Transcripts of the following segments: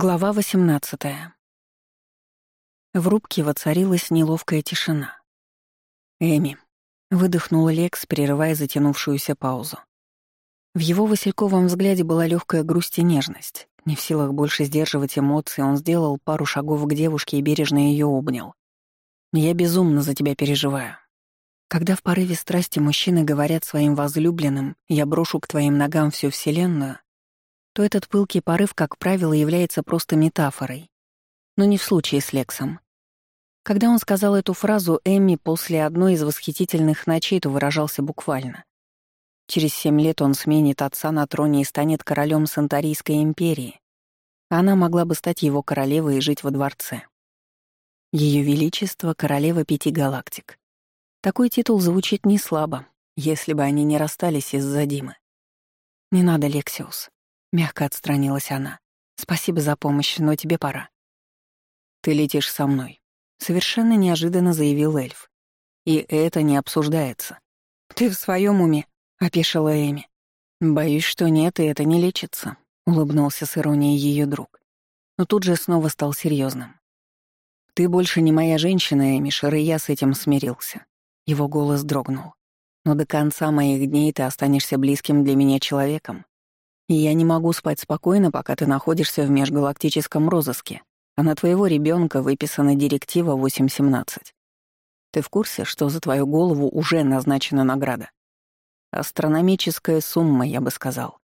Глава 18. В рубке воцарилась неловкая тишина. «Эми», — выдохнул Лекс, прерывая затянувшуюся паузу. В его васильковом взгляде была легкая грусть и нежность. Не в силах больше сдерживать эмоции, он сделал пару шагов к девушке и бережно ее обнял. «Я безумно за тебя переживаю. Когда в порыве страсти мужчины говорят своим возлюбленным «я брошу к твоим ногам всю вселенную», то этот пылкий порыв, как правило, является просто метафорой. Но не в случае с Лексом. Когда он сказал эту фразу Эмми после одной из восхитительных ночей, то выражался буквально. Через семь лет он сменит отца на троне и станет королем Сантарийской империи. Она могла бы стать его королевой и жить во дворце. Ее Величество — королева пяти галактик. Такой титул звучит не слабо, если бы они не расстались из-за Димы. «Не надо, Лексиус. Мягко отстранилась она. «Спасибо за помощь, но тебе пора». «Ты летишь со мной», — совершенно неожиданно заявил эльф. «И это не обсуждается». «Ты в своем уме?» — опешила Эми. «Боюсь, что нет, и это не лечится», — улыбнулся с иронией ее друг. Но тут же снова стал серьезным. «Ты больше не моя женщина, Эмишер, и я с этим смирился». Его голос дрогнул. «Но до конца моих дней ты останешься близким для меня человеком, и я не могу спать спокойно, пока ты находишься в межгалактическом розыске, а на твоего ребенка выписана директива 817. Ты в курсе, что за твою голову уже назначена награда? Астрономическая сумма, я бы сказал.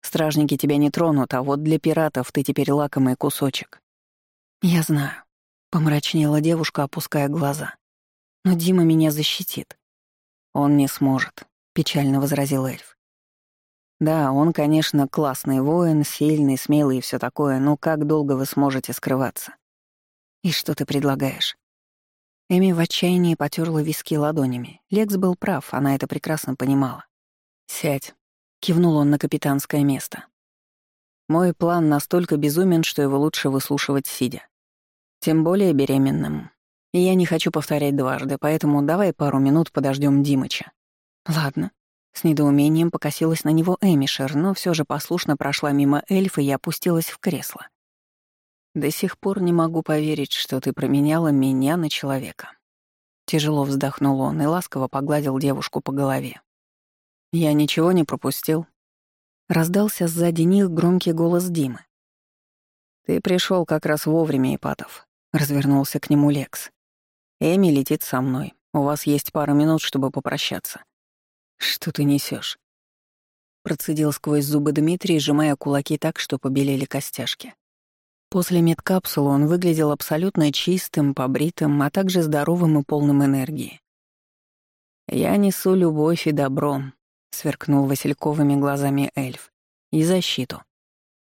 Стражники тебя не тронут, а вот для пиратов ты теперь лакомый кусочек. Я знаю. Помрачнела девушка, опуская глаза. Но Дима меня защитит. Он не сможет, печально возразил эльф. Да, он, конечно, классный воин, сильный, смелый и все такое, но как долго вы сможете скрываться? И что ты предлагаешь? Эми в отчаянии потерла виски ладонями. Лекс был прав, она это прекрасно понимала. «Сядь», — кивнул он на капитанское место. «Мой план настолько безумен, что его лучше выслушивать сидя. Тем более беременным. И я не хочу повторять дважды, поэтому давай пару минут подождем Димыча». «Ладно», с недоумением покосилась на него Эмишер, но все же послушно прошла мимо эльфа и опустилась в кресло. «До сих пор не могу поверить, что ты променяла меня на человека». Тяжело вздохнул он и ласково погладил девушку по голове. «Я ничего не пропустил?» Раздался сзади них громкий голос Димы. «Ты пришел как раз вовремя, Ипатов», — развернулся к нему Лекс. «Эми летит со мной. У вас есть пара минут, чтобы попрощаться». «Что ты несешь? Процедил сквозь зубы Дмитрий, сжимая кулаки так, что побелели костяшки. После медкапсулы он выглядел абсолютно чистым, побритым, а также здоровым и полным энергии. «Я несу любовь и добро», — сверкнул васильковыми глазами эльф. «И защиту.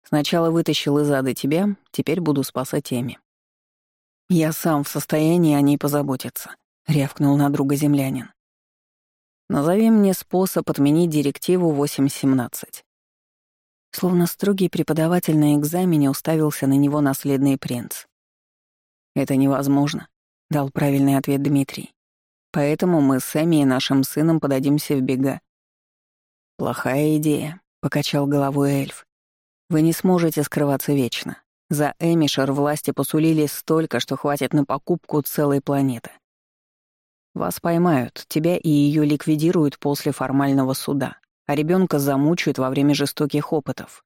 Сначала вытащил из ада тебя, теперь буду спасать Эми». «Я сам в состоянии о ней позаботиться», — рявкнул на друга землянин. Назови мне способ отменить директиву 8.17». Словно строгий преподаватель на экзамене уставился на него наследный принц. «Это невозможно», — дал правильный ответ Дмитрий. «Поэтому мы с Эми и нашим сыном подадимся в бега». «Плохая идея», — покачал головой эльф. «Вы не сможете скрываться вечно. За Эмишер власти посулили столько, что хватит на покупку целой планеты. Вас поймают, тебя и ее ликвидируют после формального суда, а ребенка замучают во время жестоких опытов.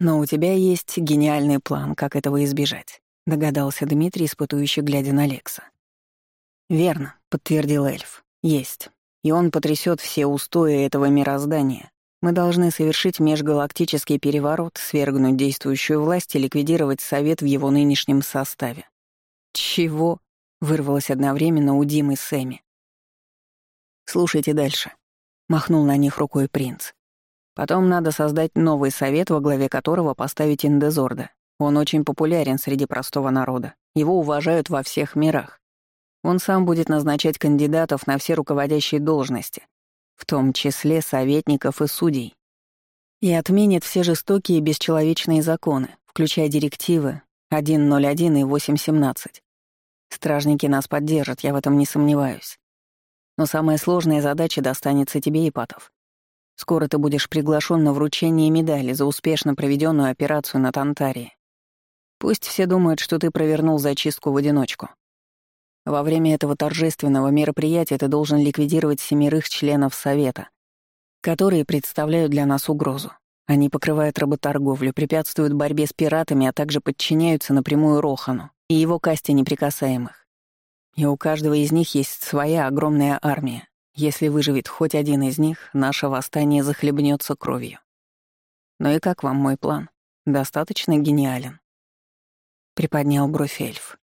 Но у тебя есть гениальный план, как этого избежать, догадался Дмитрий, испытующий, глядя на Лекса. Верно, подтвердил эльф. Есть. И он потрясет все устои этого мироздания. Мы должны совершить межгалактический переворот, свергнуть действующую власть и ликвидировать Совет в его нынешнем составе. Чего? Вырвалось одновременно у Димы с Эми. «Слушайте дальше», — махнул на них рукой принц. «Потом надо создать новый совет, во главе которого поставить Индезорда. Он очень популярен среди простого народа. Его уважают во всех мирах. Он сам будет назначать кандидатов на все руководящие должности, в том числе советников и судей. И отменит все жестокие и бесчеловечные законы, включая директивы 101 и 817. Стражники нас поддержат, я в этом не сомневаюсь. Но самая сложная задача достанется тебе, Ипатов. Скоро ты будешь приглашен на вручение медали за успешно проведенную операцию на Тантарии. Пусть все думают, что ты провернул зачистку в одиночку. Во время этого торжественного мероприятия ты должен ликвидировать семерых членов Совета, которые представляют для нас угрозу. Они покрывают работорговлю, препятствуют борьбе с пиратами, а также подчиняются напрямую Рохану и его касте неприкасаемых. И у каждого из них есть своя огромная армия. Если выживет хоть один из них, наше восстание захлебнется кровью. Ну и как вам мой план? Достаточно гениален. Приподнял бровь эльф.